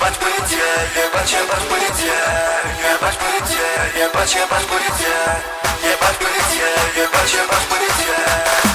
policję, jebać, jebać policję Jebać policję, jebać, jebać policję Jebać policję, jebać, jebać policję Jebać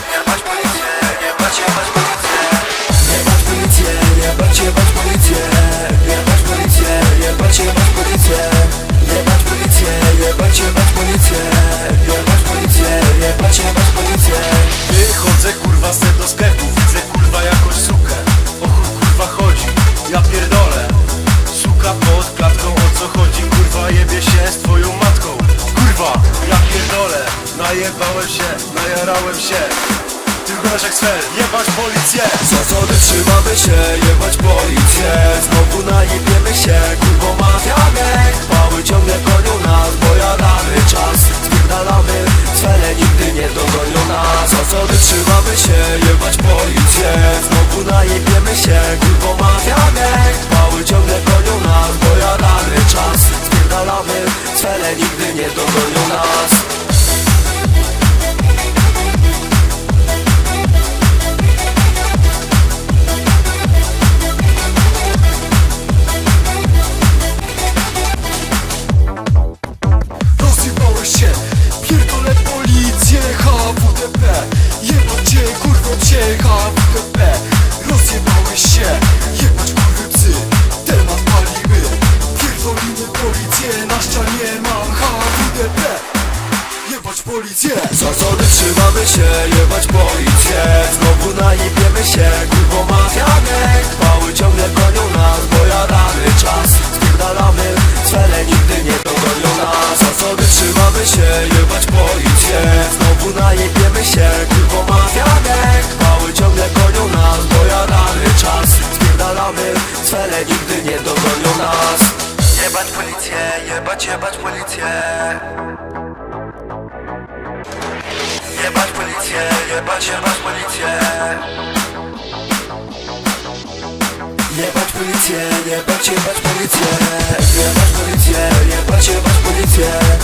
Najebałem się, najarałem się. Ty wyglądasz jak sfer Jebać policję. Zasady trzymamy się, jebać policję? Znowu najebiemy się, kurwo mafia gang Pały ciągle gonią nas, bo jadamy czas. Spierdalamy, sferę nigdy nie dogonią nas. Zasady trzymamy się, jebać policję? Znowu najebiemy się, kurwo mafia gang Pały ciągle gonią nas, bo jadamy czas. Spierdalamy, sferę nigdy nie dogonią nas Policję. Zasady trzymamy się, jebać policję. Znowu najebiemy się, kurwo mafia gang Pały ciągle gonią nas, bo jadamy czas. Spierdalamy, sferę nigdy nie dogonią nas. Zasady trzymamy się, jebać policję. Znowu najebiemy się, kurwo mafia gang Pały ciągle gonią nas, bo jadamy czas. Spierdalamy, sferę nigdy nie dogonią nas. Jebać policję, jebać, jebać policję поліція, я бачив вас поліція. Я бач поліція, я бачив вас поліція. Я бач поліція, я бачив вас поліція.